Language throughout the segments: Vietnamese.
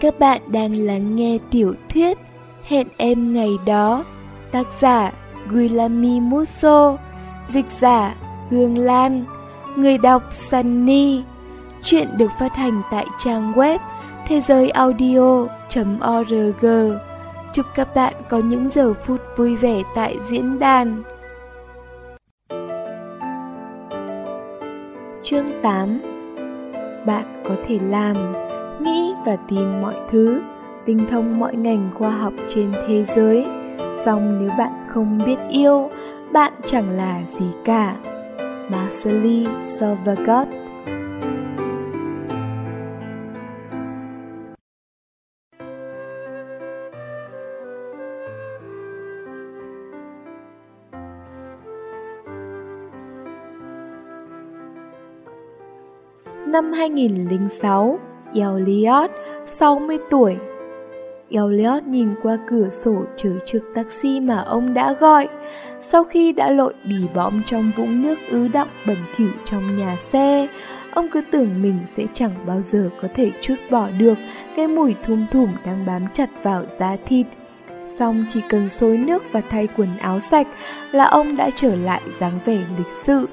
Các bạn đang lắng nghe tiểu thuyết Hẹn em ngày đó, Tác giả Guilami Musso, Dịch giả Hương Lan, Người đọc Sunny. Chuyện được phát hành tại trang web thế giới audio.org Chúc các bạn có những giờ phút vui vẻ tại diễn đàn. Chương 8 Bạn có thể làm nghĩ và tìm mọi thứ, tinh thông mọi ngành khoa học trên thế giới. Song nếu bạn không biết yêu, bạn chẳng là gì cả. Marcelli Sauvagot Năm 2006, Elliot, 60 tuổi. Elliot nhìn qua cửa sổ chờ trực taxi mà ông đã gọi. Sau khi đã lội bì bõm trong vũng nước ứ đọng bẩn thỉu trong nhà xe, ông cứ tưởng mình sẽ chẳng bao giờ có thể chút bỏ được cái mùi thum thủm đang bám chặt vào da thịt. Xong chỉ cần xối nước và thay quần áo sạch là ông đã trở lại dáng vẻ lịch sự.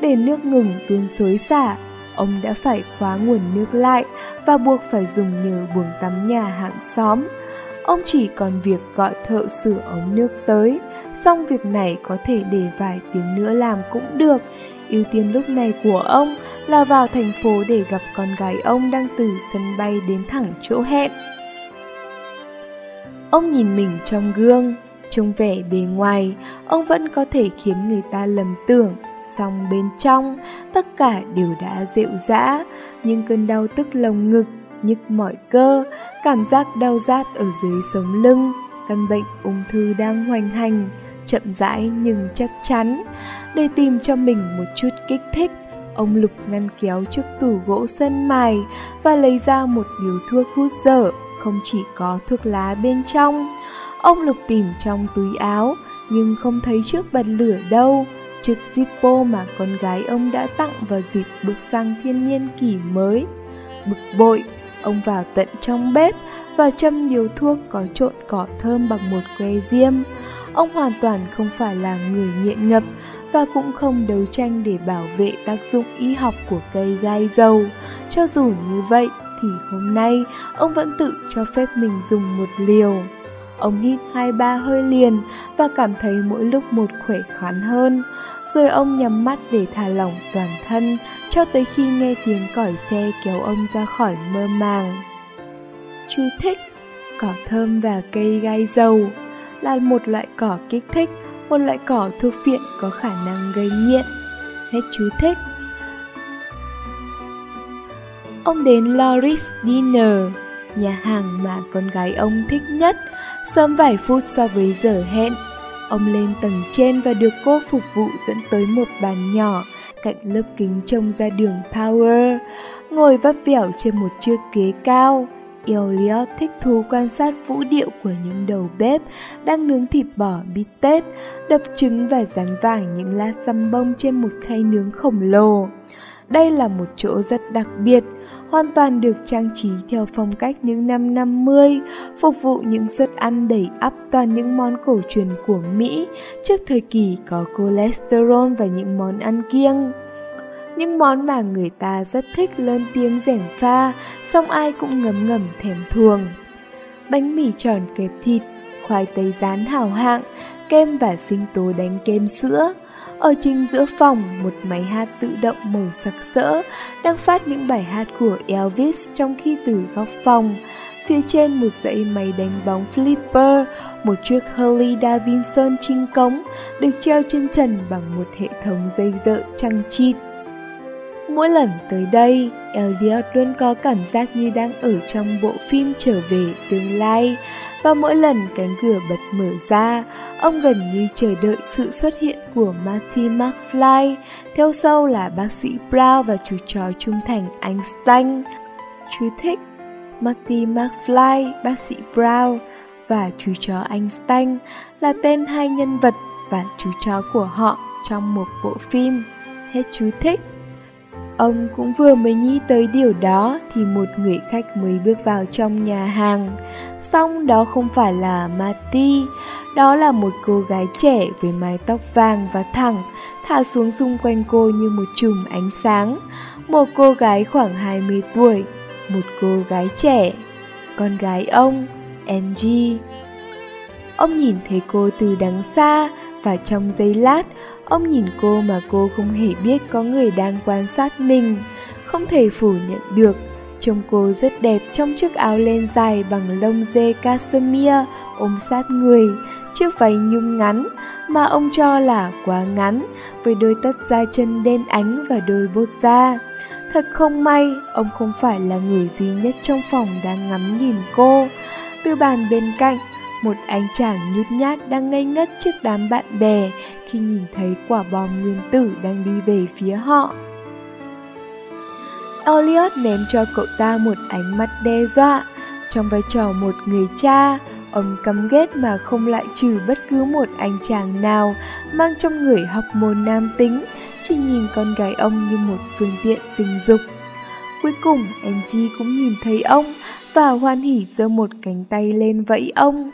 Để nước ngừng tuôn xối xả, ông đã phải khóa nguồn nước lại và buộc phải dùng nhờ buồng tắm nhà hàng xóm. Ông chỉ còn việc gọi thợ sửa ống nước tới, xong việc này có thể để vài tiếng nữa làm cũng được. Ưu tiên lúc này của ông là vào thành phố để gặp con gái ông đang từ sân bay đến thẳng chỗ hẹn. Ông nhìn mình trong gương, trông vẻ bề ngoài, ông vẫn có thể khiến người ta lầm tưởng Xong bên trong, tất cả đều đã dịu dã, nhưng cơn đau tức lồng ngực, nhức mỏi cơ, cảm giác đau rát ở dưới sống lưng, căn bệnh ung thư đang hoành hành, chậm rãi nhưng chắc chắn. Để tìm cho mình một chút kích thích, ông Lục ngăn kéo trước tủ gỗ sân mài và lấy ra một điếu thuốc hút dở, không chỉ có thuốc lá bên trong. Ông Lục tìm trong túi áo, nhưng không thấy chiếc bật lửa đâu chiếc Zippo mà con gái ông đã tặng vào dịp bước sang thiên niên kỷ mới. Bực bội, ông vào tận trong bếp và châm điều thuốc có trộn cỏ thơm bằng một que diêm. Ông hoàn toàn không phải là người nghiện ngập và cũng không đấu tranh để bảo vệ tác dụng y học của cây gai dầu. Cho dù như vậy thì hôm nay ông vẫn tự cho phép mình dùng một liều. Ông hít hai ba hơi liền và cảm thấy mỗi lúc một khỏe khoắn hơn rồi ông nhắm mắt để thả lỏng toàn thân cho tới khi nghe tiếng còi xe kéo ông ra khỏi mơ màng. Chú thích Cỏ thơm và cây gai dầu là một loại cỏ kích thích, một loại cỏ thuốc viện có khả năng gây nghiện. Hết chú thích. Ông đến Loris Dinner, nhà hàng mà con gái ông thích nhất, sớm vài phút so với giờ hẹn. Ông lên tầng trên và được cô phục vụ dẫn tới một bàn nhỏ cạnh lớp kính trông ra đường Power, ngồi vấp vẻo trên một chiếc ghế cao. Elliot thích thú quan sát vũ điệu của những đầu bếp đang nướng thịt bò bít tết, đập trứng và rán vàng những lá xăm bông trên một khay nướng khổng lồ. Đây là một chỗ rất đặc biệt, hoàn toàn được trang trí theo phong cách những năm 50, phục vụ những suất ăn đầy ắp toàn những món cổ truyền của Mỹ trước thời kỳ có cholesterol và những món ăn kiêng. Những món mà người ta rất thích lên tiếng rèn pha, song ai cũng ngấm ngầm thèm thuồng. Bánh mì tròn kẹp thịt, khoai tây rán hảo hạng, kem và sinh tố đánh kem sữa, ở chính giữa phòng, một máy hát tự động màu sặc sỡ đang phát những bài hát của Elvis trong khi từ góc phòng. Phía trên một dãy máy đánh bóng flipper, một chiếc Harley Davidson trinh cống được treo trên trần bằng một hệ thống dây dợ trăng chịt. Mỗi lần tới đây, Elliot luôn có cảm giác như đang ở trong bộ phim trở về tương lai, và mỗi lần cánh cửa bật mở ra, ông gần như chờ đợi sự xuất hiện của Marty McFly, theo sau là bác sĩ Brown và chú chó trung thành Einstein. Chú thích Marty McFly, bác sĩ Brown và chú chó Einstein là tên hai nhân vật và chú chó của họ trong một bộ phim. Hết chú thích. Ông cũng vừa mới nghĩ tới điều đó thì một người khách mới bước vào trong nhà hàng. Xong đó không phải là Mati, đó là một cô gái trẻ với mái tóc vàng và thẳng, thả xuống xung quanh cô như một chùm ánh sáng. Một cô gái khoảng 20 tuổi, một cô gái trẻ, con gái ông, Angie. Ông nhìn thấy cô từ đằng xa và trong giây lát, ông nhìn cô mà cô không hề biết có người đang quan sát mình. Không thể phủ nhận được, trông cô rất đẹp trong chiếc áo len dài bằng lông dê cashmere ôm sát người, chiếc váy nhung ngắn mà ông cho là quá ngắn với đôi tất da chân đen ánh và đôi bốt da. Thật không may, ông không phải là người duy nhất trong phòng đang ngắm nhìn cô. Từ bàn bên cạnh, một anh chàng nhút nhát đang ngây ngất trước đám bạn bè khi nhìn thấy quả bom nguyên tử đang đi về phía họ. Elliot ném cho cậu ta một ánh mắt đe dọa. Trong vai trò một người cha, ông căm ghét mà không lại trừ bất cứ một anh chàng nào mang trong người học môn nam tính, chỉ nhìn con gái ông như một phương tiện tình dục. Cuối cùng, Angie cũng nhìn thấy ông và hoan hỉ giơ một cánh tay lên vẫy ông.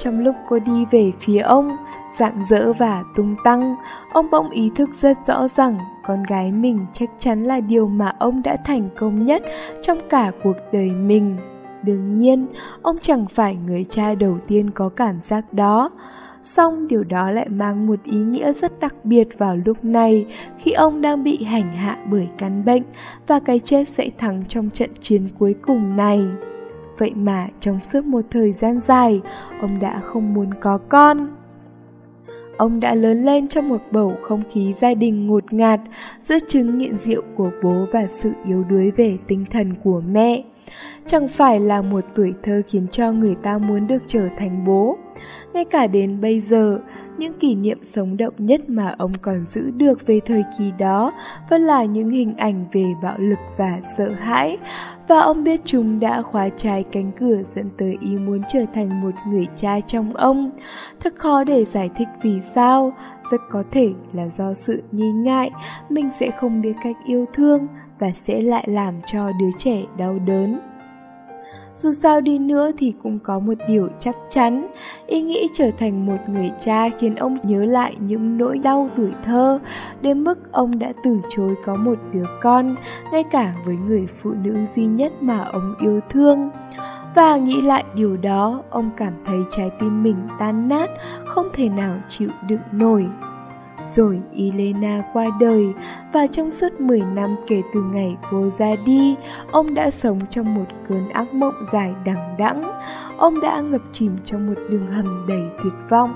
Trong lúc cô đi về phía ông, dạng dỡ và tung tăng, ông bỗng ý thức rất rõ rằng con gái mình chắc chắn là điều mà ông đã thành công nhất trong cả cuộc đời mình. Đương nhiên, ông chẳng phải người cha đầu tiên có cảm giác đó. Song điều đó lại mang một ý nghĩa rất đặc biệt vào lúc này khi ông đang bị hành hạ bởi căn bệnh và cái chết sẽ thắng trong trận chiến cuối cùng này. Vậy mà trong suốt một thời gian dài, ông đã không muốn có con. Ông đã lớn lên trong một bầu không khí gia đình ngột ngạt, giữa chứng nghiện rượu của bố và sự yếu đuối về tinh thần của mẹ. Chẳng phải là một tuổi thơ khiến cho người ta muốn được trở thành bố. Ngay cả đến bây giờ, những kỷ niệm sống động nhất mà ông còn giữ được về thời kỳ đó vẫn là những hình ảnh về bạo lực và sợ hãi. Và ông biết chúng đã khóa trái cánh cửa dẫn tới ý muốn trở thành một người cha trong ông. Thật khó để giải thích vì sao, rất có thể là do sự nghi ngại, mình sẽ không biết cách yêu thương và sẽ lại làm cho đứa trẻ đau đớn. Dù sao đi nữa thì cũng có một điều chắc chắn, ý nghĩ trở thành một người cha khiến ông nhớ lại những nỗi đau tuổi thơ, đến mức ông đã từ chối có một đứa con, ngay cả với người phụ nữ duy nhất mà ông yêu thương. Và nghĩ lại điều đó, ông cảm thấy trái tim mình tan nát, không thể nào chịu đựng nổi. Rồi Elena qua đời và trong suốt 10 năm kể từ ngày cô ra đi, ông đã sống trong một cơn ác mộng dài đằng đẵng. Ông đã ngập chìm trong một đường hầm đầy tuyệt vọng,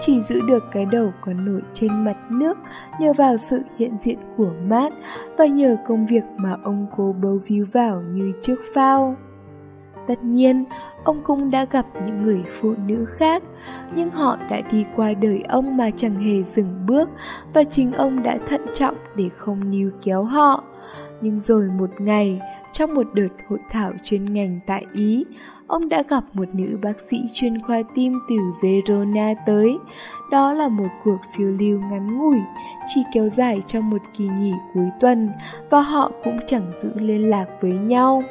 chỉ giữ được cái đầu còn nổi trên mặt nước nhờ vào sự hiện diện của Matt và nhờ công việc mà ông cố bấu víu vào như trước phao. Tất nhiên, ông cũng đã gặp những người phụ nữ khác, nhưng họ đã đi qua đời ông mà chẳng hề dừng bước và chính ông đã thận trọng để không níu kéo họ. Nhưng rồi một ngày, trong một đợt hội thảo chuyên ngành tại Ý, ông đã gặp một nữ bác sĩ chuyên khoa tim từ Verona tới. Đó là một cuộc phiêu lưu ngắn ngủi, chỉ kéo dài trong một kỳ nghỉ cuối tuần và họ cũng chẳng giữ liên lạc với nhau.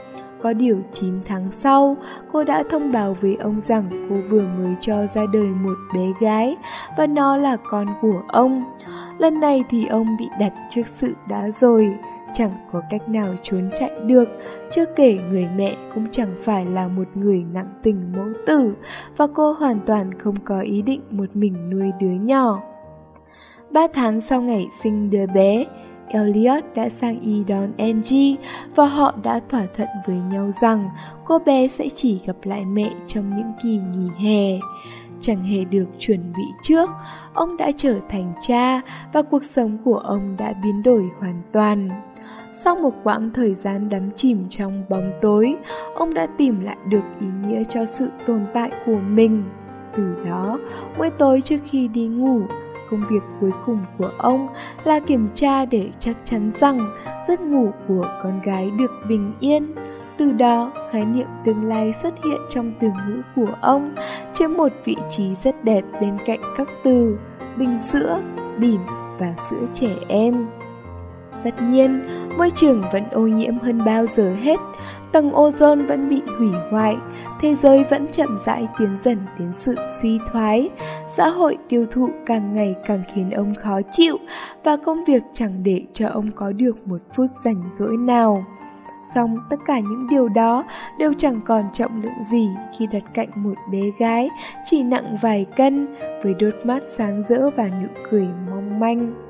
Có điều 9 tháng sau, cô đã thông báo với ông rằng cô vừa mới cho ra đời một bé gái và nó là con của ông. Lần này thì ông bị đặt trước sự đã rồi, chẳng có cách nào trốn chạy được, chưa kể người mẹ cũng chẳng phải là một người nặng tình mẫu tử và cô hoàn toàn không có ý định một mình nuôi đứa nhỏ. Ba tháng sau ngày sinh đứa bé, Elliot đã sang y đón Angie và họ đã thỏa thuận với nhau rằng cô bé sẽ chỉ gặp lại mẹ trong những kỳ nghỉ hè. Chẳng hề được chuẩn bị trước, ông đã trở thành cha và cuộc sống của ông đã biến đổi hoàn toàn. Sau một quãng thời gian đắm chìm trong bóng tối, ông đã tìm lại được ý nghĩa cho sự tồn tại của mình. Từ đó, mỗi tối trước khi đi ngủ, công việc cuối cùng của ông là kiểm tra để chắc chắn rằng giấc ngủ của con gái được bình yên. Từ đó, khái niệm tương lai xuất hiện trong từ ngữ của ông, chiếm một vị trí rất đẹp bên cạnh các từ bình sữa, bỉm và sữa trẻ em. Tất nhiên, môi trường vẫn ô nhiễm hơn bao giờ hết, tầng ozone vẫn bị hủy hoại, thế giới vẫn chậm rãi tiến dần đến sự suy thoái, xã hội tiêu thụ càng ngày càng khiến ông khó chịu và công việc chẳng để cho ông có được một phút rảnh rỗi nào. Xong tất cả những điều đó đều chẳng còn trọng lượng gì khi đặt cạnh một bé gái chỉ nặng vài cân với đôi mắt sáng rỡ và nụ cười mong manh.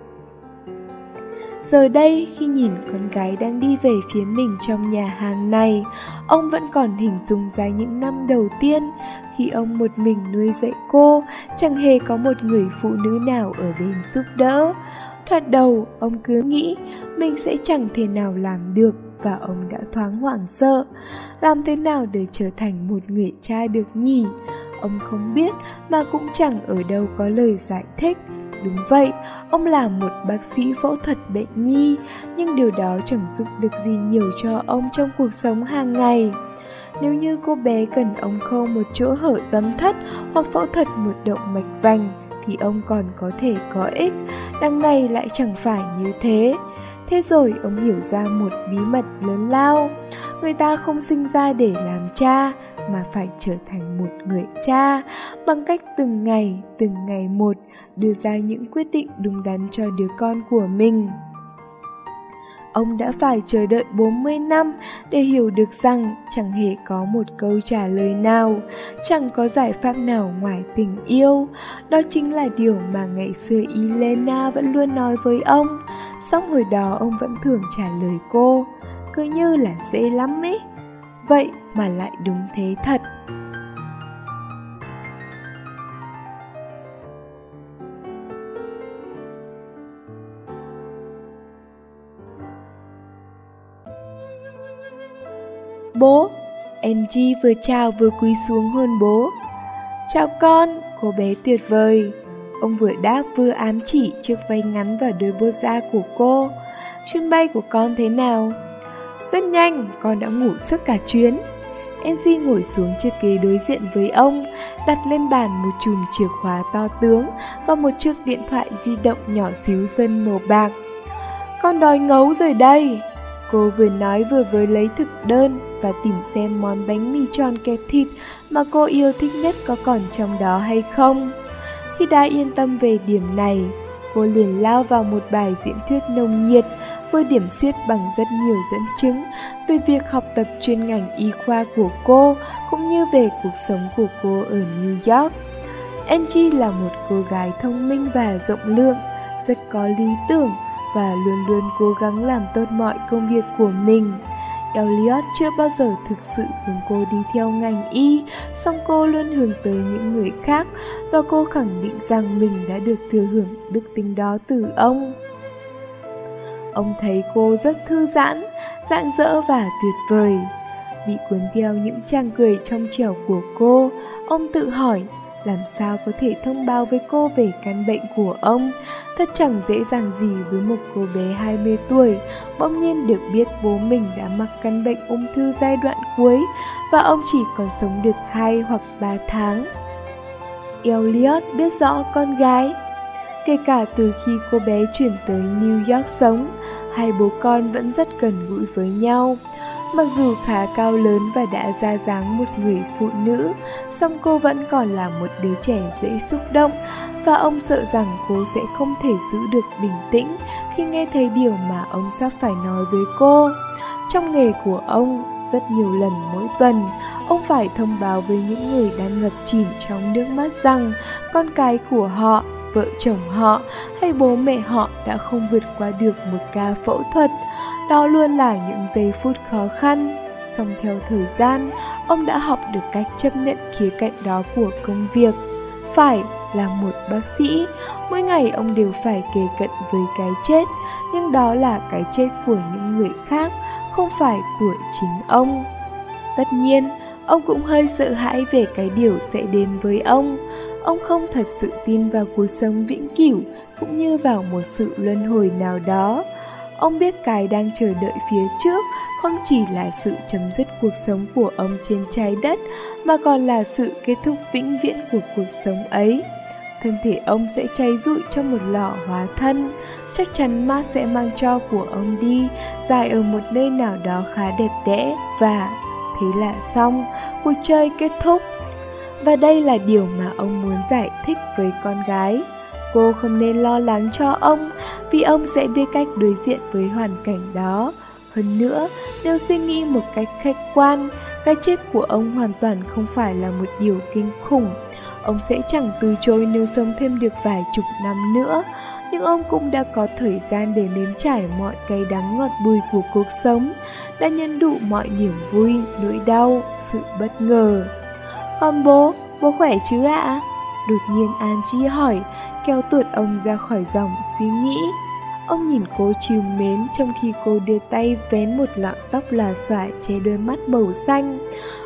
Giờ đây khi nhìn con gái đang đi về phía mình trong nhà hàng này, ông vẫn còn hình dung ra những năm đầu tiên khi ông một mình nuôi dạy cô, chẳng hề có một người phụ nữ nào ở bên giúp đỡ. Thoạt đầu, ông cứ nghĩ mình sẽ chẳng thể nào làm được và ông đã thoáng hoảng sợ. Làm thế nào để trở thành một người cha được nhỉ? Ông không biết mà cũng chẳng ở đâu có lời giải thích. Đúng vậy, ông là một bác sĩ phẫu thuật bệnh nhi, nhưng điều đó chẳng giúp được gì nhiều cho ông trong cuộc sống hàng ngày. Nếu như cô bé cần ông khâu một chỗ hở tấm thất hoặc phẫu thuật một động mạch vành, thì ông còn có thể có ích, đằng này lại chẳng phải như thế. Thế rồi ông hiểu ra một bí mật lớn lao. Người ta không sinh ra để làm cha, mà phải trở thành một người cha, bằng cách từng ngày, từng ngày một, đưa ra những quyết định đúng đắn cho đứa con của mình. Ông đã phải chờ đợi 40 năm để hiểu được rằng chẳng hề có một câu trả lời nào, chẳng có giải pháp nào ngoài tình yêu. Đó chính là điều mà ngày xưa Elena vẫn luôn nói với ông, Xong hồi đó ông vẫn thường trả lời cô Cứ như là dễ lắm ấy Vậy mà lại đúng thế thật Bố Angie vừa chào vừa cúi xuống hôn bố Chào con, cô bé tuyệt vời Ông vừa đáp vừa ám chỉ chiếc váy ngắn và đôi bô da của cô. Chuyến bay của con thế nào? Rất nhanh, con đã ngủ suốt cả chuyến. Enzy ngồi xuống chiếc ghế đối diện với ông, đặt lên bàn một chùm chìa khóa to tướng và một chiếc điện thoại di động nhỏ xíu dân màu bạc. Con đói ngấu rồi đây. Cô vừa nói vừa với lấy thực đơn và tìm xem món bánh mì tròn kẹp thịt mà cô yêu thích nhất có còn trong đó hay không. Khi đã yên tâm về điểm này, cô liền lao vào một bài diễn thuyết nồng nhiệt với điểm xiết bằng rất nhiều dẫn chứng về việc học tập chuyên ngành y khoa của cô cũng như về cuộc sống của cô ở New York. Angie là một cô gái thông minh và rộng lượng, rất có lý tưởng và luôn luôn cố gắng làm tốt mọi công việc của mình. Elliot chưa bao giờ thực sự hướng cô đi theo ngành y, song cô luôn hướng tới những người khác và cô khẳng định rằng mình đã được thừa hưởng đức tính đó từ ông. Ông thấy cô rất thư giãn, rạng rỡ và tuyệt vời. Bị cuốn theo những trang cười trong trẻo của cô, ông tự hỏi làm sao có thể thông báo với cô về căn bệnh của ông. Thật chẳng dễ dàng gì với một cô bé 20 tuổi, bỗng nhiên được biết bố mình đã mắc căn bệnh ung thư giai đoạn cuối và ông chỉ còn sống được 2 hoặc 3 tháng. Elliot biết rõ con gái. Kể cả từ khi cô bé chuyển tới New York sống, hai bố con vẫn rất gần gũi với nhau. Mặc dù khá cao lớn và đã ra dáng một người phụ nữ, song cô vẫn còn là một đứa trẻ dễ xúc động và ông sợ rằng cô sẽ không thể giữ được bình tĩnh khi nghe thấy điều mà ông sắp phải nói với cô. Trong nghề của ông, rất nhiều lần mỗi tuần, ông phải thông báo với những người đang ngập chìm trong nước mắt rằng con cái của họ, vợ chồng họ hay bố mẹ họ đã không vượt qua được một ca phẫu thuật. Đó luôn là những giây phút khó khăn. Xong theo thời gian, ông đã học được cách chấp nhận khía cạnh đó của công việc. Phải là một bác sĩ, mỗi ngày ông đều phải kề cận với cái chết, nhưng đó là cái chết của những người khác, không phải của chính ông. Tất nhiên, ông cũng hơi sợ hãi về cái điều sẽ đến với ông. Ông không thật sự tin vào cuộc sống vĩnh cửu cũng như vào một sự luân hồi nào đó. Ông biết cái đang chờ đợi phía trước không chỉ là sự chấm dứt cuộc sống của ông trên trái đất, mà còn là sự kết thúc vĩnh viễn của cuộc sống ấy. Thân thể ông sẽ cháy rụi trong một lò hóa thân, chắc chắn ma sẽ mang cho của ông đi, dài ở một nơi nào đó khá đẹp đẽ và thế là xong, cuộc chơi kết thúc. Và đây là điều mà ông muốn giải thích với con gái. Cô không nên lo lắng cho ông vì ông sẽ biết cách đối diện với hoàn cảnh đó. Hơn nữa, nếu suy nghĩ một cách khách quan, cái chết của ông hoàn toàn không phải là một điều kinh khủng. Ông sẽ chẳng từ chối nếu sống thêm được vài chục năm nữa, nhưng ông cũng đã có thời gian để nếm trải mọi cay đắng ngọt bùi của cuộc sống, đã nhân đủ mọi niềm vui, nỗi đau, sự bất ngờ. Còn bố, bố khỏe chứ ạ? Đột nhiên An Chi hỏi, kéo tuột ông ra khỏi dòng suy nghĩ. Ông nhìn cô chiều mến trong khi cô đưa tay vén một lọn tóc là xõa che đôi mắt màu xanh.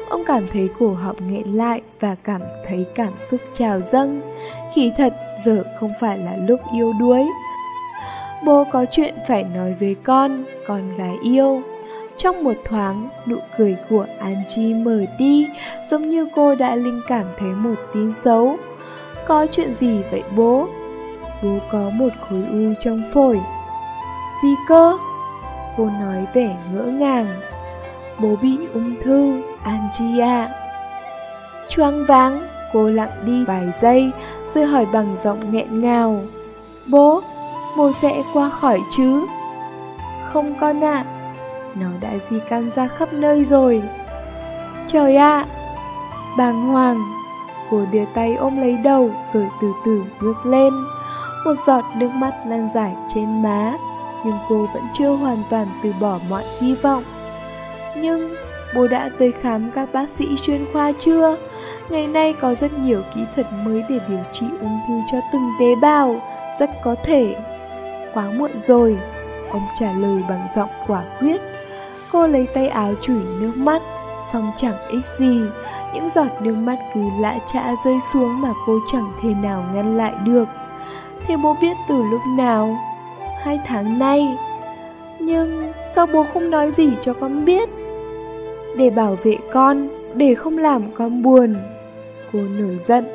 Ông cảm thấy cổ họng nghẹn lại và cảm thấy cảm xúc trào dâng. Khi thật, giờ không phải là lúc yêu đuối. Bố có chuyện phải nói với con, con gái yêu. Trong một thoáng, nụ cười của Angie mở đi, giống như cô đã linh cảm thấy một tin xấu. Có chuyện gì vậy bố? Bố có một khối u trong phổi. Gì cơ? Cô nói vẻ ngỡ ngàng. Bố bị ung thư, Angie ạ. Choáng váng, cô lặng đi vài giây, rồi hỏi bằng giọng nghẹn ngào. Bố, bố sẽ qua khỏi chứ? Không con ạ, nó đã di căn ra khắp nơi rồi. Trời ạ! Bàng hoàng, cô đưa tay ôm lấy đầu rồi từ từ bước lên. Một giọt nước mắt lan dài trên má, nhưng cô vẫn chưa hoàn toàn từ bỏ mọi hy vọng. Nhưng bố đã tới khám các bác sĩ chuyên khoa chưa? Ngày nay có rất nhiều kỹ thuật mới để điều trị ung thư cho từng tế bào, rất có thể. Quá muộn rồi, ông trả lời bằng giọng quả quyết. Cô lấy tay áo chùi nước mắt, xong chẳng ích gì. Những giọt nước mắt cứ lạ chạ rơi xuống mà cô chẳng thể nào ngăn lại được. Thế bố biết từ lúc nào? Hai tháng nay. Nhưng sao bố không nói gì cho con biết? Để bảo vệ con, để không làm con buồn. Cô nổi giận.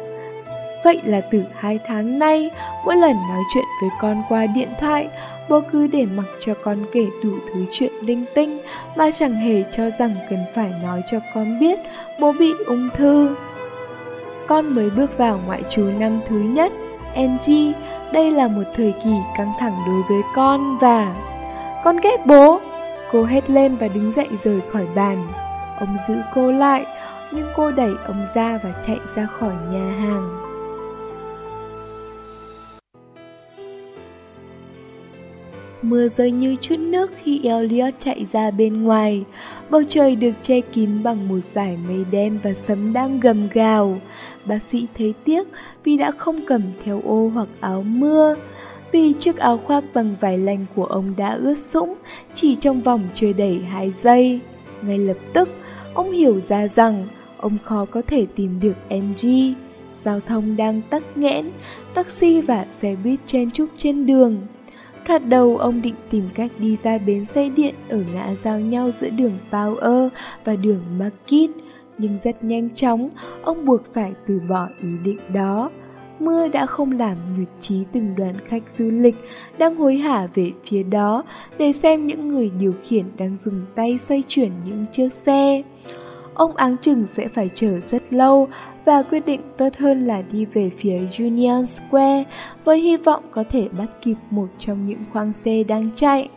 Vậy là từ hai tháng nay, mỗi lần nói chuyện với con qua điện thoại, bố cứ để mặc cho con kể đủ thứ chuyện linh tinh mà chẳng hề cho rằng cần phải nói cho con biết bố bị ung thư. Con mới bước vào ngoại trú năm thứ nhất, NG, đây là một thời kỳ căng thẳng đối với con và... Con ghét bố! Cô hét lên và đứng dậy rời khỏi bàn. Ông giữ cô lại, nhưng cô đẩy ông ra và chạy ra khỏi nhà hàng. Mưa rơi như chút nước khi Elliot chạy ra bên ngoài. Bầu trời được che kín bằng một dải mây đen và sấm đang gầm gào. Bác sĩ thấy tiếc vì đã không cầm theo ô hoặc áo mưa. Vì chiếc áo khoác bằng vải lành của ông đã ướt sũng chỉ trong vòng chưa đầy 2 giây. Ngay lập tức, ông hiểu ra rằng ông khó có thể tìm được Angie. Giao thông đang tắc nghẽn, taxi và xe buýt chen chúc trên đường. Thoạt đầu ông định tìm cách đi ra bến xe điện ở ngã giao nhau giữa đường Power và đường Market, nhưng rất nhanh chóng, ông buộc phải từ bỏ ý định đó. Mưa đã không làm nhụt chí từng đoàn khách du lịch đang hối hả về phía đó để xem những người điều khiển đang dùng tay xoay chuyển những chiếc xe. Ông áng chừng sẽ phải chờ rất lâu và quyết định tốt hơn là đi về phía Union Square với hy vọng có thể bắt kịp một trong những khoang xe đang chạy.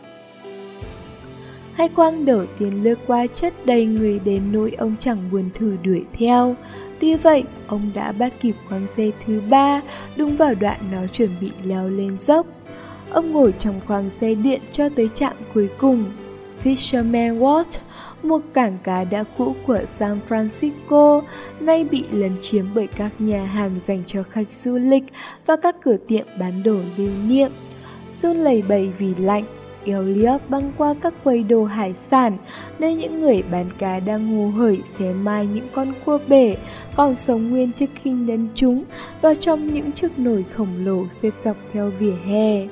Hai quang đầu tiên lướt qua chất đầy người đến nỗi ông chẳng buồn thử đuổi theo. Tuy vậy, ông đã bắt kịp khoang xe thứ ba, đúng vào đoạn nó chuẩn bị leo lên dốc. Ông ngồi trong khoang xe điện cho tới trạm cuối cùng. Fisherman Wharf một cảng cá đã cũ của San Francisco, nay bị lấn chiếm bởi các nhà hàng dành cho khách du lịch và các cửa tiệm bán đồ lưu niệm. Run lầy bầy vì lạnh, Elliot băng qua các quầy đồ hải sản, nơi những người bán cá đang hồ hởi xé mai những con cua bể, còn sống nguyên trước khi nấn chúng vào trong những chiếc nồi khổng lồ xếp dọc theo vỉa hè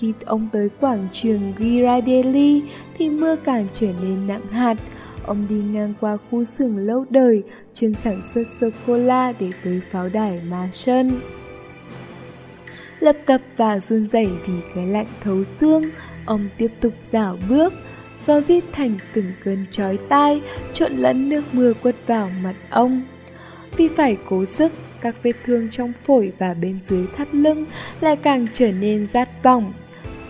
khi ông tới quảng trường Ghirardelli thì mưa càng trở nên nặng hạt. Ông đi ngang qua khu xưởng lâu đời, chuyên sản xuất sô-cô-la để tới pháo đài Ma Sơn. Lập cập và run rẩy vì cái lạnh thấu xương, ông tiếp tục dạo bước, do rít thành từng cơn chói tai, trộn lẫn nước mưa quất vào mặt ông. Vì phải cố sức, các vết thương trong phổi và bên dưới thắt lưng lại càng trở nên rát bỏng.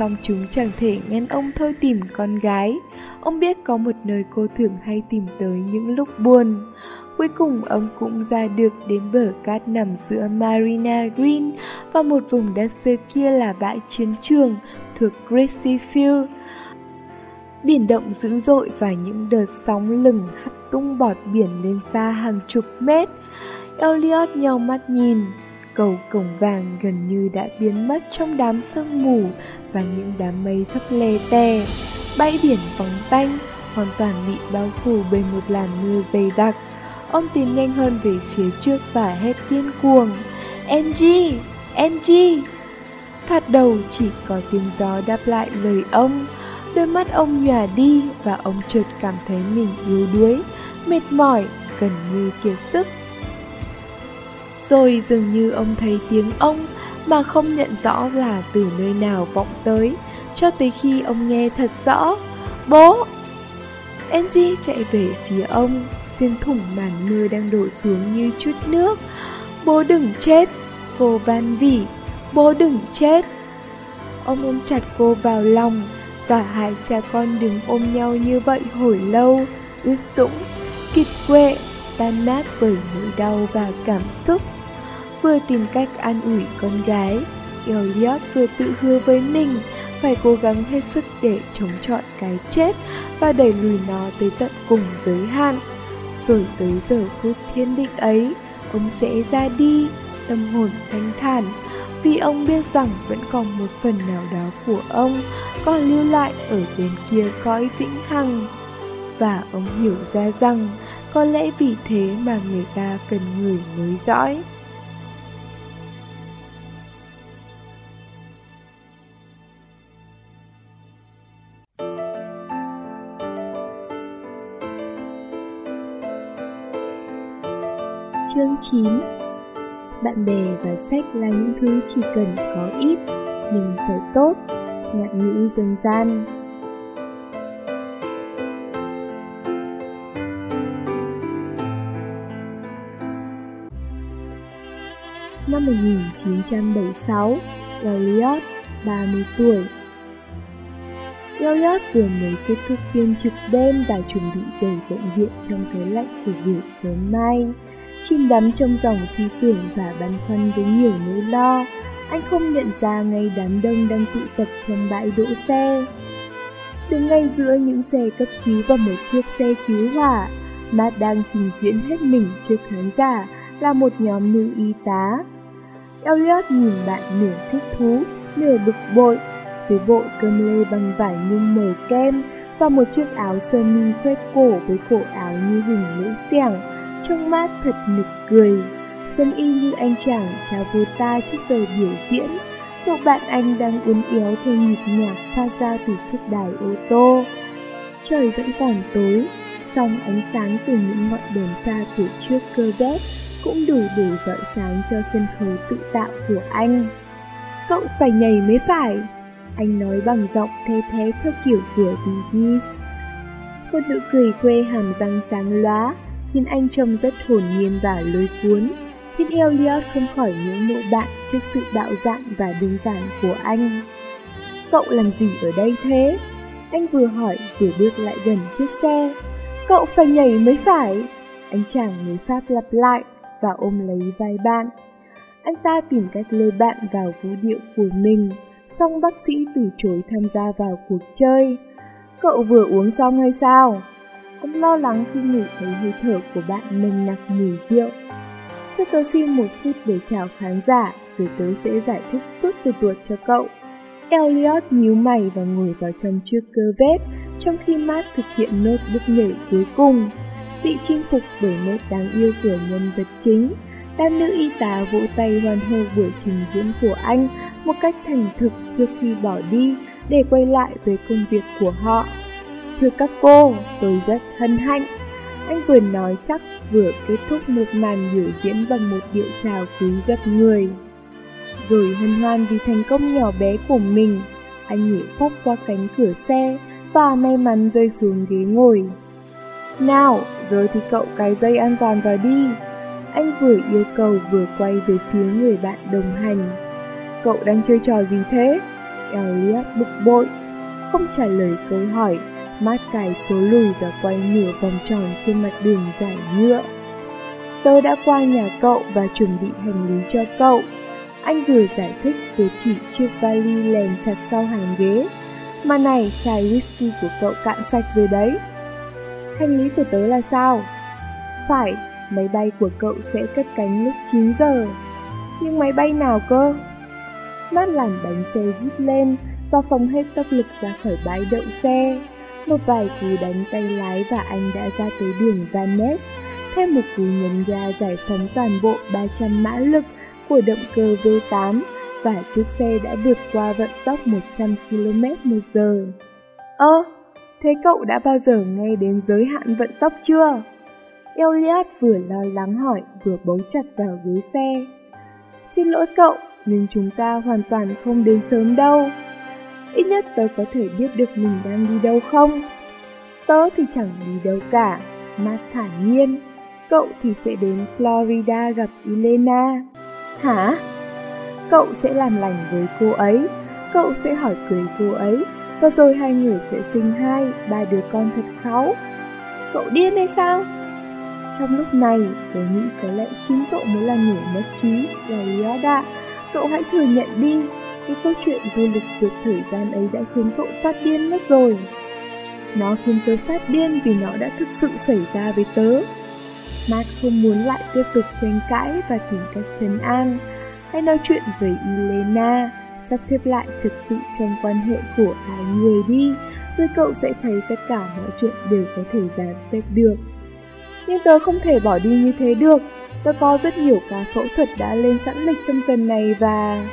Song chúng chẳng thể ngăn ông thôi tìm con gái. Ông biết có một nơi cô thường hay tìm tới những lúc buồn. Cuối cùng ông cũng ra được đến bờ cát nằm giữa Marina Green và một vùng đất xưa kia là bãi chiến trường thuộc Gracie Field. Biển động dữ dội và những đợt sóng lừng hắt tung bọt biển lên xa hàng chục mét. Elliot nhau mắt nhìn, cầu cổng vàng gần như đã biến mất trong đám sương mù và những đám mây thấp lè tè. Bãi biển vắng tanh, hoàn toàn bị bao phủ bởi một làn mưa dày đặc. Ông tiến nhanh hơn về phía trước và hét điên cuồng. Angie! Angie! Thoạt đầu chỉ có tiếng gió đáp lại lời ông. Đôi mắt ông nhòa đi và ông chợt cảm thấy mình yếu đuối, mệt mỏi, gần như kiệt sức. Rồi dường như ông thấy tiếng ông mà không nhận rõ là từ nơi nào vọng tới, cho tới khi ông nghe thật rõ. Bố! Angie chạy về phía ông, xuyên thủng màn mưa đang đổ xuống như chút nước. Bố đừng chết! Cô van vỉ, bố đừng chết! Ông ôm chặt cô vào lòng, cả hai cha con đứng ôm nhau như vậy hồi lâu, ướt sũng, kiệt quệ, tan nát bởi nỗi đau và cảm xúc vừa tìm cách an ủi con gái. Elliot vừa tự hứa với mình phải cố gắng hết sức để chống chọi cái chết và đẩy lùi nó tới tận cùng giới hạn. Rồi tới giờ phút thiên định ấy, ông sẽ ra đi, tâm hồn thanh thản, vì ông biết rằng vẫn còn một phần nào đó của ông còn lưu lại ở bên kia cõi vĩnh hằng. Và ông hiểu ra rằng có lẽ vì thế mà người ta cần người nối dõi. Chương 9 Bạn bè và sách là những thứ chỉ cần có ít, nhưng phải tốt, ngạn ngữ dân gian. Năm 1976, Elliot, 30 tuổi. Elliot vừa mới kết thúc phiên trực đêm và chuẩn bị rời bệnh viện trong cái lạnh của buổi sớm mai chìm đắm trong dòng suy tưởng và băn khoăn với nhiều nỗi lo. Anh không nhận ra ngay đám đông đang tụ tập trong bãi đỗ xe. Đứng ngay giữa những xe cấp cứu và một chiếc xe cứu hỏa, Matt đang trình diễn hết mình trước khán giả là một nhóm nữ y tá. Elliot nhìn bạn nửa thích thú, nửa bực bội, với bộ cơm lê bằng vải nhung màu kem và một chiếc áo sơ mi khoét cổ với cổ áo như hình lưỡi xẻng trong mát thật nực cười. Giống y như anh chàng chào vô ta trước giờ biểu diễn, cậu bạn anh đang uốn éo theo nhịp nhạc pha ra từ chiếc đài ô tô. Trời vẫn còn tối, song ánh sáng từ những ngọn đèn pha từ trước cơ vét cũng đủ để dọi sáng cho sân khấu tự tạo của anh. Cậu phải nhảy mới phải, anh nói bằng giọng thê thế theo kiểu của Bee Gees. Một nụ cười quê hàm răng sáng lóa, khiến anh trông rất hồn nhiên và lôi cuốn, khiến Elliot không khỏi ngưỡng mộ bạn trước sự bạo dạn và đơn giản của anh. Cậu làm gì ở đây thế? Anh vừa hỏi vừa bước lại gần chiếc xe. Cậu phải nhảy mới phải. Anh chàng người Pháp lặp lại và ôm lấy vai bạn. Anh ta tìm cách lôi bạn vào vũ điệu của mình, song bác sĩ từ chối tham gia vào cuộc chơi. Cậu vừa uống xong hay sao? Cũng lo lắng khi ngửi thấy hơi thở của bạn nồng nặc mùi rượu. Cho tớ xin một phút để chào khán giả, rồi tớ sẽ giải thích tốt từ tuột cho cậu. Elliot nhíu mày và ngồi vào trong chiếc cơ vết, trong khi Matt thực hiện nốt bước nhảy cuối cùng. Bị chinh phục bởi nốt đáng yêu của nhân vật chính, đám nữ y tá vỗ tay hoan hô buổi trình diễn của anh một cách thành thực trước khi bỏ đi để quay lại với công việc của họ. Thưa các cô, tôi rất hân hạnh. Anh vừa nói chắc vừa kết thúc một màn biểu diễn bằng một điệu chào quý gặp người. Rồi hân hoan vì thành công nhỏ bé của mình, anh nhảy phóc qua cánh cửa xe và may mắn rơi xuống ghế ngồi. Nào, rồi thì cậu cái dây an toàn vào đi. Anh vừa yêu cầu vừa quay về phía người bạn đồng hành. Cậu đang chơi trò gì thế? Elliot bực bội, không trả lời câu hỏi, mát cài số lùi và quay nửa vòng tròn trên mặt đường dài nhựa. Tớ đã qua nhà cậu và chuẩn bị hành lý cho cậu. Anh vừa giải thích vừa chỉ chiếc vali lèn chặt sau hàng ghế. Mà này, chai whisky của cậu cạn sạch rồi đấy. Hành lý của tớ là sao? Phải, máy bay của cậu sẽ cất cánh lúc 9 giờ. Nhưng máy bay nào cơ? Mát làn bánh xe rít lên và phóng hết tốc lực ra khỏi bãi đậu xe. Một vài cú đánh tay lái và anh đã ra tới đường Van Ness. Thêm một cú nhấn ga giải phóng toàn bộ 300 mã lực của động cơ V8 và chiếc xe đã vượt qua vận tốc 100 km một giờ. Ơ, thế cậu đã bao giờ nghe đến giới hạn vận tốc chưa? Elliot vừa lo lắng hỏi vừa bấu chặt vào ghế xe. Xin lỗi cậu, nhưng chúng ta hoàn toàn không đến sớm đâu. Ít nhất tớ có thể biết được mình đang đi đâu không? Tớ thì chẳng đi đâu cả, mà thản nhiên. Cậu thì sẽ đến Florida gặp Elena. Hả? Cậu sẽ làm lành với cô ấy, cậu sẽ hỏi cưới cô ấy, và rồi hai người sẽ sinh hai, ba đứa con thật kháu. Cậu điên hay sao? Trong lúc này, tôi nghĩ có lẽ chính cậu mới là người mất trí, là Yoda. Cậu hãy thừa nhận đi, cái câu chuyện du lịch vượt thời gian ấy đã khiến cậu phát điên mất rồi. Nó khiến tớ phát điên vì nó đã thực sự xảy ra với tớ. Matt không muốn lại tiếp tục tranh cãi và tìm cách trấn an. hay nói chuyện với Elena, sắp xếp lại trật tự trong quan hệ của hai người đi, rồi cậu sẽ thấy tất cả mọi chuyện đều có thể giải quyết được. Nhưng tớ không thể bỏ đi như thế được, tớ có rất nhiều ca phẫu thuật đã lên sẵn lịch trong tuần này và...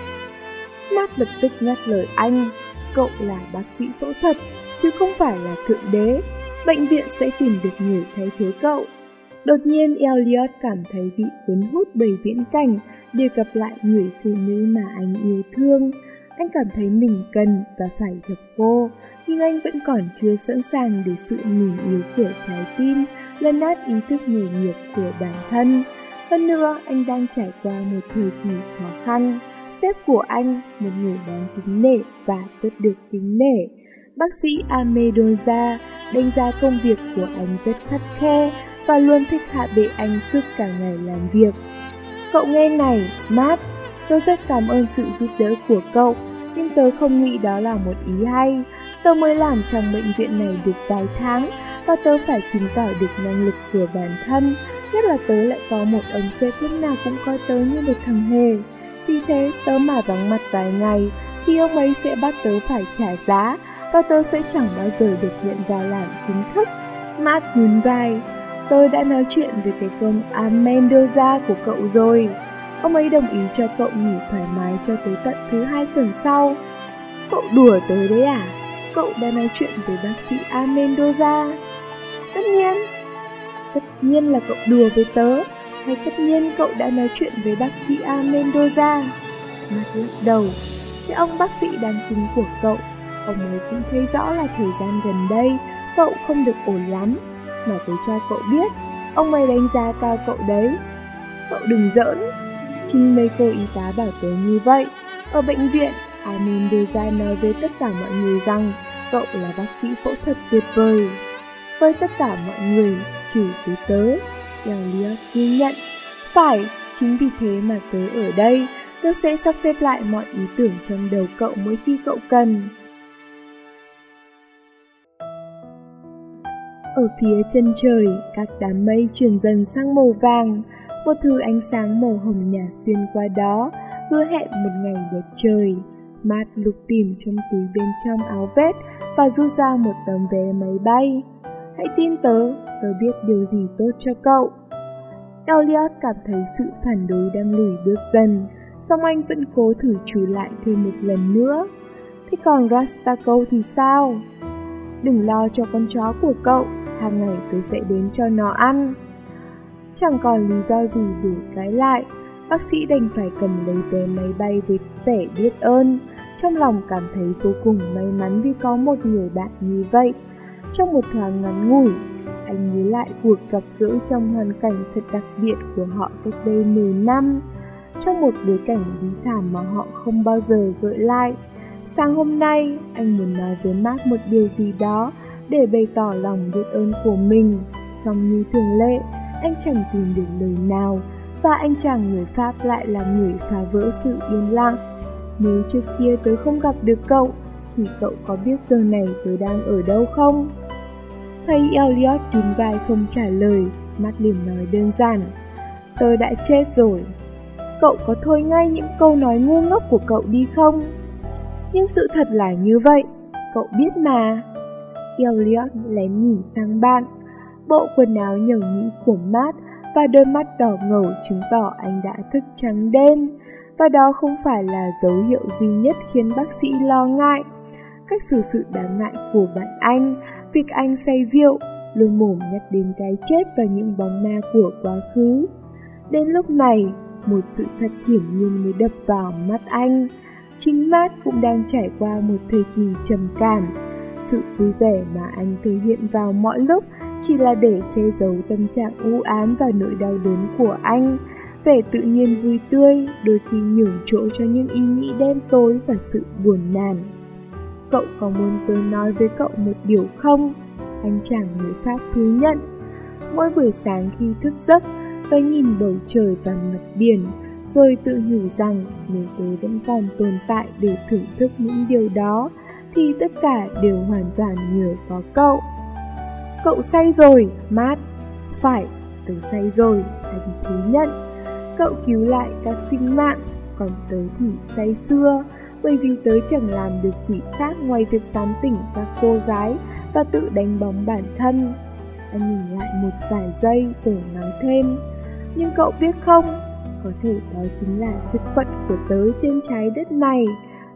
Matt lập tức ngắt lời anh, cậu là bác sĩ phẫu thuật, chứ không phải là thượng đế. Bệnh viện sẽ tìm được người thay thế cậu. Đột nhiên Elliot cảm thấy bị cuốn hút bởi viễn cảnh đề cập lại người phụ nữ mà anh yêu thương. Anh cảm thấy mình cần và phải gặp cô, nhưng anh vẫn còn chưa sẵn sàng để sự mỉm yếu của trái tim lấn át ý thức nghề nghiệp của bản thân. Hơn nữa, anh đang trải qua một thời kỳ khó khăn. Sếp của anh, một người đáng kính nể và rất được kính nể. Bác sĩ Amedoza đánh giá công việc của anh rất khắt khe và luôn thích hạ bệ anh suốt cả ngày làm việc. Cậu nghe này, Matt, tôi rất cảm ơn sự giúp đỡ của cậu, nhưng tớ không nghĩ đó là một ý hay. Tớ mới làm trong bệnh viện này được vài tháng và tớ phải chứng tỏ được năng lực của bản thân, nhất là tớ lại có một ông sếp lúc nào cũng coi tớ như một thằng hề. Vì thế, tớ mà vắng mặt vài ngày, thì ông ấy sẽ bắt tớ phải trả giá, và tớ sẽ chẳng bao giờ được nhận vào làm chính thức. Matt nhún vai, tôi đã nói chuyện với cái con Amendoza của cậu rồi. Ông ấy đồng ý cho cậu nghỉ thoải mái cho tới tận thứ hai tuần sau. Cậu đùa tới đấy à? Cậu đã nói chuyện với bác sĩ Amendoza. Tất nhiên, tất nhiên là cậu đùa với tớ, hay tất nhiên cậu đã nói chuyện với bác sĩ A Mendoza. Mặt lắc đầu, cái ông bác sĩ đáng kính của cậu, ông ấy cũng thấy rõ là thời gian gần đây cậu không được ổn lắm, mà tôi cho cậu biết, ông ấy đánh giá cao cậu đấy. Cậu đừng giỡn, chính mấy cô y tá bảo tớ như vậy. Ở bệnh viện, A Mendoza nói với tất cả mọi người rằng cậu là bác sĩ phẫu thuật tuyệt vời với tất cả mọi người, trừ chú tớ. Elliot ghi nhận. Phải, chính vì thế mà tớ ở đây, tớ sẽ sắp xếp lại mọi ý tưởng trong đầu cậu mỗi khi cậu cần. Ở phía chân trời, các đám mây chuyển dần sang màu vàng, một thứ ánh sáng màu hồng nhạt xuyên qua đó, hứa hẹn một ngày đẹp trời. Matt lục tìm trong túi bên trong áo vest và rút ra một tấm vé máy bay. Hãy tin tớ, tớ biết điều gì tốt cho cậu. Elliot cảm thấy sự phản đối đang lùi bước dần. song anh vẫn cố thử chùi lại thêm một lần nữa. Thế còn Rastaco thì sao? Đừng lo cho con chó của cậu, hàng ngày tôi sẽ đến cho nó ăn. Chẳng còn lý do gì để cãi lại, bác sĩ đành phải cầm lấy vé máy bay với vẻ biết ơn. Trong lòng cảm thấy vô cùng may mắn vì có một người bạn như vậy. Trong một thoáng ngắn ngủi, anh nhớ lại cuộc gặp gỡ trong hoàn cảnh thật đặc biệt của họ cách đây 10 năm. Trong một bối cảnh bí thảm mà họ không bao giờ gợi lại. Sáng hôm nay, anh muốn nói với Mark một điều gì đó để bày tỏ lòng biết ơn của mình. Song như thường lệ, anh chẳng tìm được lời nào và anh chàng người Pháp lại là người phá vỡ sự yên lặng. Nếu trước kia tớ không gặp được cậu, thì cậu có biết giờ này tớ đang ở đâu không? Thấy Elliot kín vai không trả lời, mắt liền nói đơn giản. "Tôi đã chết rồi. Cậu có thôi ngay những câu nói ngu ngốc của cậu đi không? Nhưng sự thật là như vậy, cậu biết mà. Elliot lén nhìn sang bạn. Bộ quần áo nhầu nhĩ của Matt và đôi mắt đỏ ngầu chứng tỏ anh đã thức trắng đêm. Và đó không phải là dấu hiệu duy nhất khiến bác sĩ lo ngại. Cách xử sự đáng ngại của bạn anh, việc anh say rượu, luôn mồm nhắc đến cái chết và những bóng ma của quá khứ. Đến lúc này, một sự thật hiển nhiên mới đập vào mắt anh. Chính Matt cũng đang trải qua một thời kỳ trầm cảm. Sự vui vẻ mà anh thể hiện vào mọi lúc chỉ là để che giấu tâm trạng u ám và nỗi đau đớn của anh. Vẻ tự nhiên vui tươi, đôi khi nhường chỗ cho những ý nghĩ đen tối và sự buồn nản. Cậu có muốn tôi nói với cậu một điều không? Anh chàng người Pháp thú nhận. Mỗi buổi sáng khi thức giấc, tôi nhìn bầu trời và mặt biển, rồi tự nhủ rằng nếu tôi vẫn còn tồn tại để thưởng thức những điều đó, thì tất cả đều hoàn toàn nhờ có cậu. Cậu say rồi, Mát. Phải, tớ say rồi, anh thú nhận. Cậu cứu lại các sinh mạng, còn tớ thì say xưa, bởi vì tớ chẳng làm được gì khác ngoài việc tán tỉnh các cô gái và tự đánh bóng bản thân. Anh nhìn lại một vài giây rồi nói thêm, nhưng cậu biết không, có thể đó chính là chức phận của tớ trên trái đất này,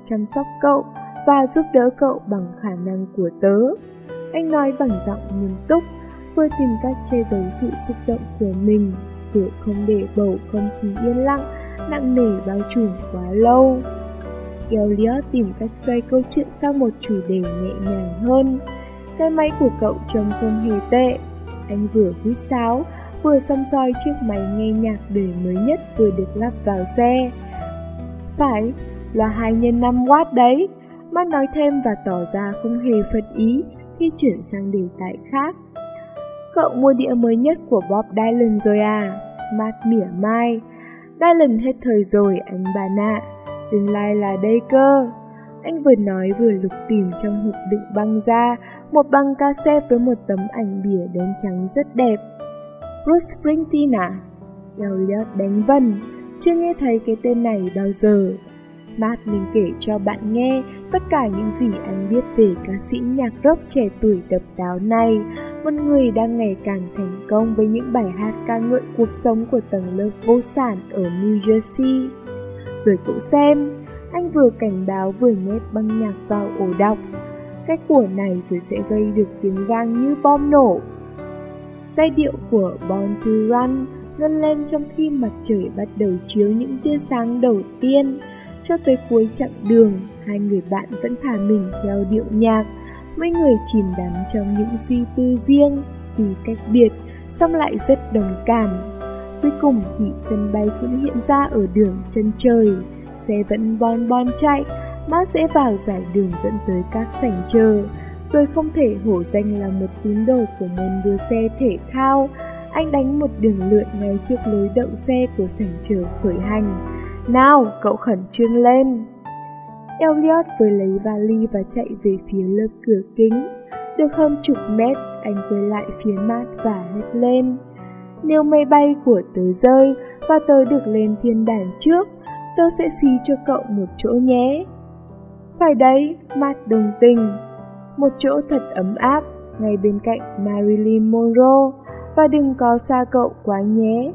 chăm sóc cậu và giúp đỡ cậu bằng khả năng của tớ. Anh nói bằng giọng nghiêm túc, vừa tìm cách che giấu sự xúc động của mình, vừa không để bầu không khí yên lặng, nặng nề bao trùm quá lâu. Elliot tìm cách xoay câu chuyện sang một chủ đề nhẹ nhàng hơn. Cái máy của cậu trông không hề tệ. Anh vừa huýt sáo, vừa xăm soi chiếc máy nghe nhạc đời mới nhất vừa được lắp vào xe. Phải, là 2 x 5 W đấy. Mắt nói thêm và tỏ ra không hề phật ý khi chuyển sang đề tài khác. Cậu mua đĩa mới nhất của Bob Dylan rồi à? Matt mỉa mai. Dylan hết thời rồi anh bà nạ. Tương lai là đây cơ. Anh vừa nói vừa lục tìm trong hộp đựng băng ra một băng cassette với một tấm ảnh bìa đen trắng rất đẹp. Bruce Springsteen à? Elliot đánh vần, chưa nghe thấy cái tên này bao giờ. Matt mình kể cho bạn nghe tất cả những gì anh biết về ca sĩ nhạc rock trẻ tuổi độc đáo này, một người đang ngày càng thành công với những bài hát ca ngợi cuộc sống của tầng lớp vô sản ở New Jersey. Rồi cậu xem, anh vừa cảnh báo vừa nhét băng nhạc vào ổ đọc. Cái của này rồi sẽ gây được tiếng vang như bom nổ. Giai điệu của Born to Run ngân lên trong khi mặt trời bắt đầu chiếu những tia sáng đầu tiên. Cho tới cuối chặng đường, hai người bạn vẫn thả mình theo điệu nhạc. Mấy người chìm đắm trong những suy tư riêng, vì cách biệt, song lại rất đồng cảm. Cuối cùng thì sân bay cũng hiện ra ở đường chân trời. Xe vẫn bon bon chạy, Mát sẽ vào giải đường dẫn tới các sảnh chờ. Rồi không thể hổ danh là một tín đồ của môn đua xe thể thao. Anh đánh một đường lượn ngay trước lối đậu xe của sảnh chờ khởi hành. Nào, cậu khẩn trương lên! Elliot vừa lấy vali và chạy về phía lớp cửa kính. Được hơn chục mét, anh quay lại phía mát và hét lên. Nếu máy bay của tớ rơi và tớ được lên thiên đàng trước, tớ sẽ xí cho cậu một chỗ nhé. Phải đấy, mặt đồng tình. Một chỗ thật ấm áp, ngay bên cạnh Marilyn Monroe. Và đừng có xa cậu quá nhé.